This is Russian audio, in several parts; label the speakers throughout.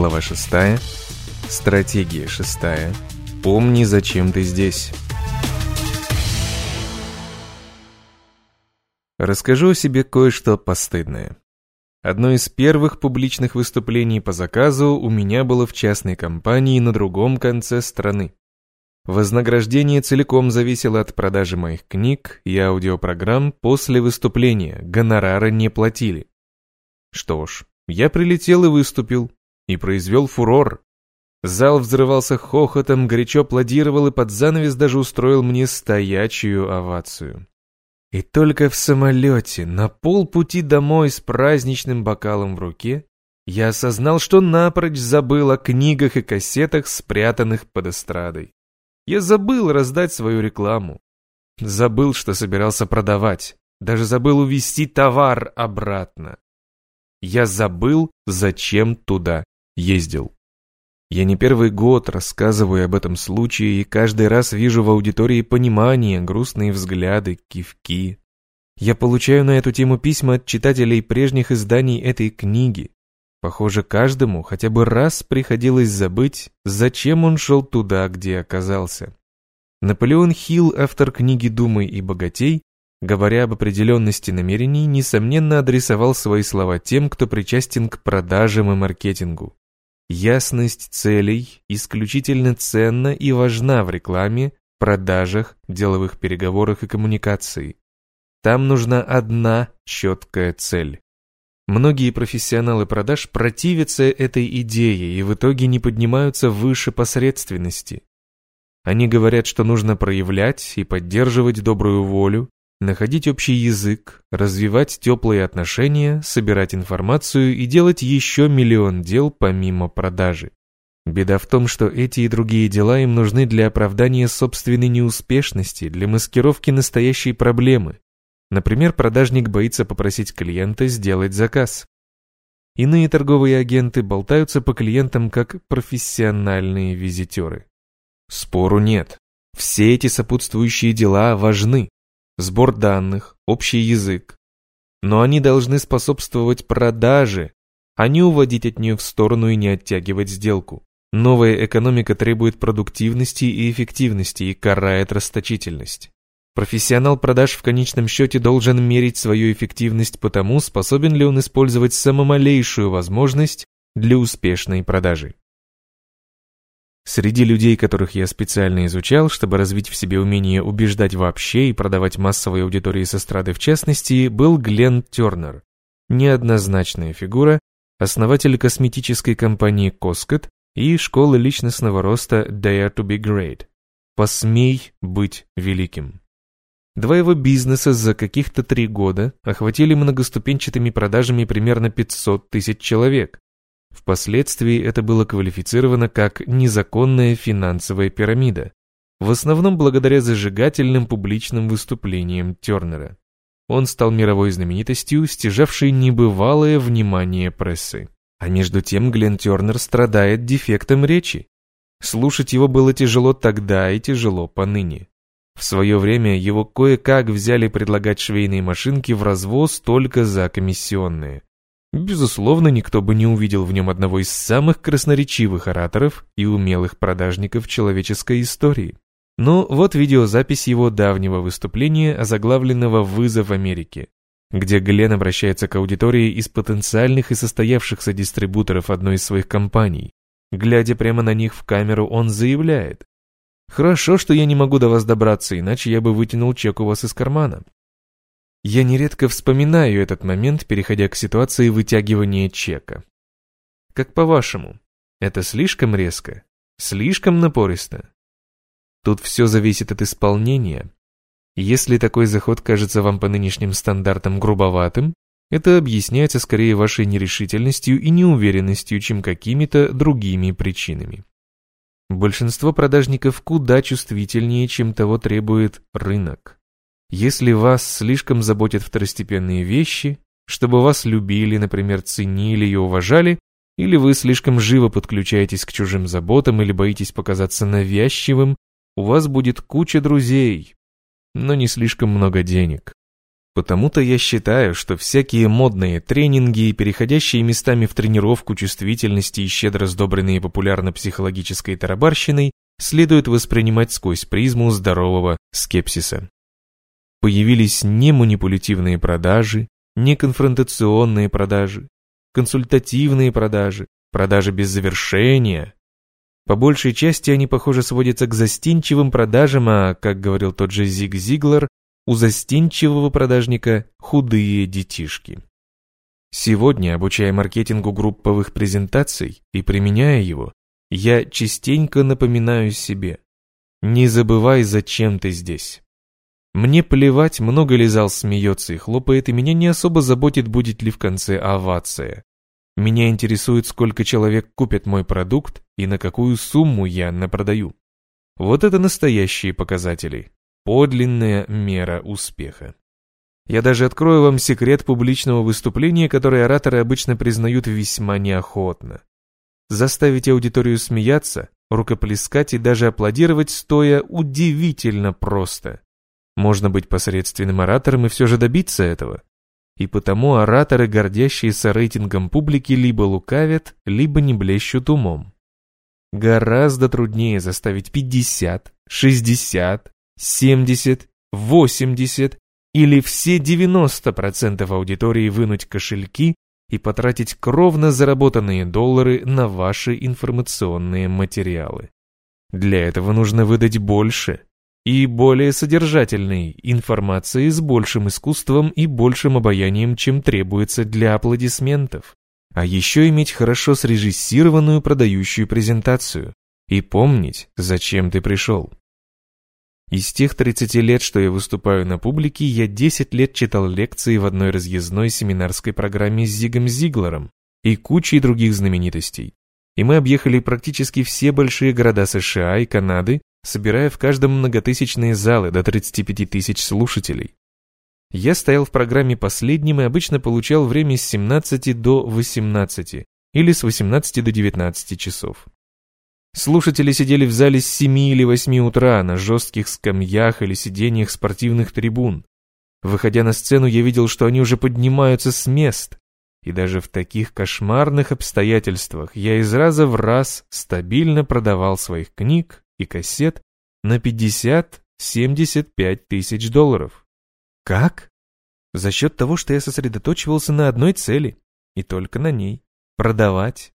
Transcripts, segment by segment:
Speaker 1: Глава 6. Стратегия 6. Помни, зачем ты здесь. Расскажу о себе кое-что постыдное. Одно из первых публичных выступлений по заказу у меня было в частной компании на другом конце страны. Вознаграждение целиком зависело от продажи моих книг и аудиопрограмм после выступления, гонорара не платили. Что ж, я прилетел и выступил, и произвел фурор. Зал взрывался хохотом, горячо аплодировал и под занавес даже устроил мне стоячую овацию. И только в самолете, на полпути домой с праздничным бокалом в руке, я осознал, что напрочь забыл о книгах и кассетах, спрятанных под эстрадой. Я забыл раздать свою рекламу. Забыл, что собирался продавать. Даже забыл увезти товар обратно. Я забыл, зачем туда ездил. Я не первый год рассказываю об этом случае и каждый раз вижу в аудитории понимание, грустные взгляды, кивки. Я получаю на эту тему письма от читателей прежних изданий этой книги. Похоже, каждому хотя бы раз приходилось забыть, зачем он шел туда, где оказался. Наполеон Хилл, автор книги «Думай и богатей», говоря об определенности намерений, несомненно адресовал свои слова тем, кто причастен к продажам и маркетингу. Ясность целей исключительно ценна и важна в рекламе, продажах, деловых переговорах и коммуникации. Там нужна одна четкая цель. Многие профессионалы продаж противятся этой идее и в итоге не поднимаются выше посредственности. Они говорят, что нужно проявлять и поддерживать добрую волю, находить общий язык, развивать теплые отношения, собирать информацию и делать еще миллион дел помимо продажи. Беда в том, что эти и другие дела им нужны для оправдания собственной неуспешности, для маскировки настоящей проблемы. Например, продажник боится попросить клиента сделать заказ. Иные торговые агенты болтаются по клиентам как профессиональные визитеры. Спору нет. Все эти сопутствующие дела важны, сбор данных, общий язык. Но они должны способствовать продаже, а не уводить от нее в сторону и не оттягивать сделку. Новая экономика требует продуктивности и эффективности и карает расточительность. Профессионал продаж в конечном счете должен мерить свою эффективность по тому, способен ли он использовать самомалейшую возможность для успешной продажи. Среди людей, которых я специально изучал, чтобы развить в себе умение убеждать вообще и продавать массовой аудитории с эстрады в частности, был Глен Тернер. Неоднозначная фигура, основатель косметической компании Coscat и школы личностного роста Dare to be Great. Посмей быть великим. Два его бизнеса за каких-то три года охватили многоступенчатыми продажами примерно 500 тысяч человек, Впоследствии это было квалифицировано как незаконная финансовая пирамида, в основном благодаря зажигательным публичным выступлениям Тернера. Он стал мировой знаменитостью, стяжавшей небывалое внимание прессы. А между тем Глен Тернер страдает дефектом речи. Слушать его было тяжело тогда и тяжело поныне. В свое время его кое-как взяли предлагать швейные машинки в развоз только за комиссионные. Безусловно, никто бы не увидел в нем одного из самых красноречивых ораторов и умелых продажников человеческой истории. Но вот видеозапись его давнего выступления, озаглавленного «Вызов Америке», где Глен обращается к аудитории из потенциальных и состоявшихся дистрибуторов одной из своих компаний. Глядя прямо на них в камеру, он заявляет, «Хорошо, что я не могу до вас добраться, иначе я бы вытянул чек у вас из кармана. Я нередко вспоминаю этот момент, переходя к ситуации вытягивания чека. Как по-вашему, это слишком резко? Слишком напористо? Тут все зависит от исполнения. Если такой заход кажется вам по нынешним стандартам грубоватым, это объясняется скорее вашей нерешительностью и неуверенностью, чем какими-то другими причинами. Большинство продажников куда чувствительнее, чем того требует рынок. Если вас слишком заботят второстепенные вещи, чтобы вас любили, например, ценили и уважали, или вы слишком живо подключаетесь к чужим заботам или боитесь показаться навязчивым, у вас будет куча друзей, но не слишком много денег. Потому-то я считаю, что всякие модные тренинги, переходящие местами в тренировку чувствительности и щедро сдобренные популярно-психологической тарабарщиной, следует воспринимать сквозь призму здорового скепсиса. Появились не манипулятивные продажи, не конфронтационные продажи, консультативные продажи, продажи без завершения. По большей части они, похоже, сводятся к застенчивым продажам, а, как говорил тот же Зиг Зиглер, у застенчивого продажника худые детишки. Сегодня, обучая маркетингу групповых презентаций и применяя его, я частенько напоминаю себе, не забывай, зачем ты здесь. Мне плевать, много ли зал смеется и хлопает, и меня не особо заботит, будет ли в конце овация. Меня интересует, сколько человек купят мой продукт и на какую сумму я напродаю. Вот это настоящие показатели. Подлинная мера успеха. Я даже открою вам секрет публичного выступления, который ораторы обычно признают весьма неохотно. Заставить аудиторию смеяться, рукоплескать и даже аплодировать стоя удивительно просто. Можно быть посредственным оратором и все же добиться этого. И потому ораторы, гордящиеся рейтингом публики, либо лукавят, либо не блещут умом. Гораздо труднее заставить 50, 60, 70, 80 или все 90% аудитории вынуть кошельки и потратить кровно заработанные доллары на ваши информационные материалы. Для этого нужно выдать больше, и более содержательной информации с большим искусством и большим обаянием, чем требуется для аплодисментов. А еще иметь хорошо срежиссированную продающую презентацию и помнить, зачем ты пришел. Из тех 30 лет, что я выступаю на публике, я 10 лет читал лекции в одной разъездной семинарской программе с Зигом Зиглером и кучей других знаменитостей. И мы объехали практически все большие города США и Канады собирая в каждом многотысячные залы до 35 тысяч слушателей. Я стоял в программе последним и обычно получал время с 17 до 18 или с 18 до 19 часов. Слушатели сидели в зале с 7 или 8 утра на жестких скамьях или сиденьях спортивных трибун. Выходя на сцену, я видел, что они уже поднимаются с мест. И даже в таких кошмарных обстоятельствах я из раза в раз стабильно продавал своих книг и кассет на 50-75 тысяч долларов. Как? За счет того, что я сосредоточивался на одной цели, и только на ней – продавать.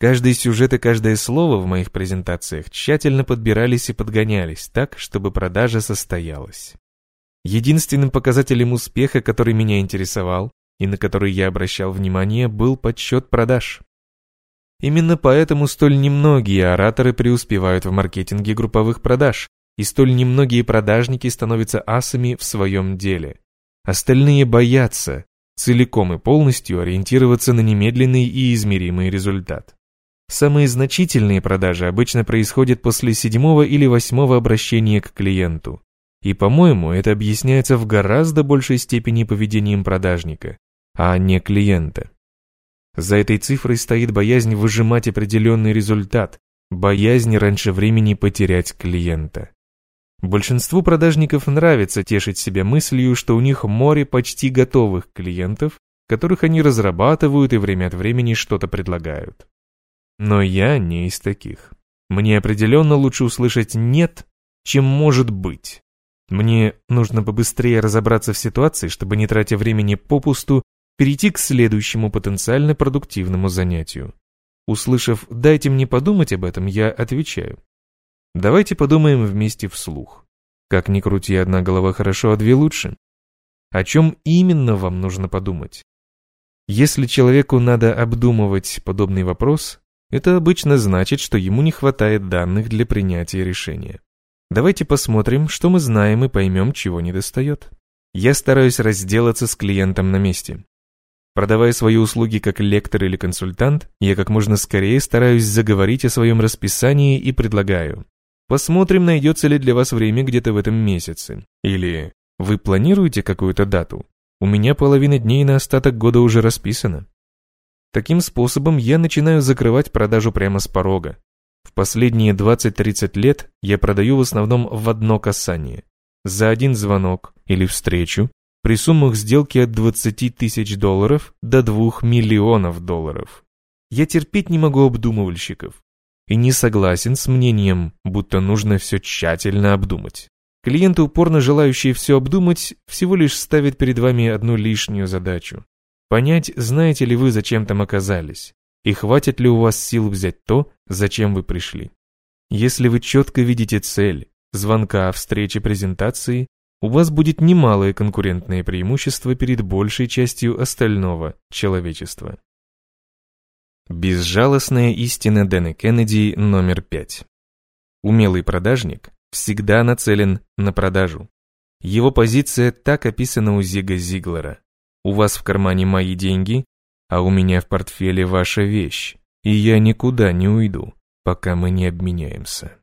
Speaker 1: Каждый сюжет и каждое слово в моих презентациях тщательно подбирались и подгонялись так, чтобы продажа состоялась. Единственным показателем успеха, который меня интересовал и на который я обращал внимание, был подсчет продаж. Именно поэтому столь немногие ораторы преуспевают в маркетинге групповых продаж, и столь немногие продажники становятся асами в своем деле. Остальные боятся целиком и полностью ориентироваться на немедленный и измеримый результат. Самые значительные продажи обычно происходят после седьмого или восьмого обращения к клиенту. И, по-моему, это объясняется в гораздо большей степени поведением продажника, а не клиента. За этой цифрой стоит боязнь выжимать определенный результат, боязнь раньше времени потерять клиента. Большинству продажников нравится тешить себя мыслью, что у них море почти готовых клиентов, которых они разрабатывают и время от времени что-то предлагают. Но я не из таких. Мне определенно лучше услышать «нет», чем «может быть». Мне нужно побыстрее разобраться в ситуации, чтобы не тратя времени попусту перейти к следующему потенциально продуктивному занятию. Услышав «дайте мне подумать об этом», я отвечаю. Давайте подумаем вместе вслух. Как ни крути, одна голова хорошо, а две лучше. О чем именно вам нужно подумать? Если человеку надо обдумывать подобный вопрос, это обычно значит, что ему не хватает данных для принятия решения. Давайте посмотрим, что мы знаем и поймем, чего недостает. Я стараюсь разделаться с клиентом на месте. Продавая свои услуги как лектор или консультант, я как можно скорее стараюсь заговорить о своем расписании и предлагаю. Посмотрим, найдется ли для вас время где-то в этом месяце. Или вы планируете какую-то дату? У меня половина дней на остаток года уже расписана. Таким способом я начинаю закрывать продажу прямо с порога. В последние 20-30 лет я продаю в основном в одно касание. За один звонок или встречу при суммах сделки от 20 тысяч долларов до 2 миллионов долларов. Я терпеть не могу обдумывальщиков и не согласен с мнением, будто нужно все тщательно обдумать. Клиенты, упорно желающие все обдумать, всего лишь ставят перед вами одну лишнюю задачу. Понять, знаете ли вы, зачем там оказались, и хватит ли у вас сил взять то, зачем вы пришли. Если вы четко видите цель, звонка, встречи, презентации, у вас будет немалое конкурентное преимущество перед большей частью остального человечества. Безжалостная истина Дэна Кеннеди номер пять. Умелый продажник всегда нацелен на продажу. Его позиция так описана у Зига Зиглера. У вас в кармане мои деньги, а у меня в портфеле ваша вещь, и я никуда не уйду, пока мы не обменяемся.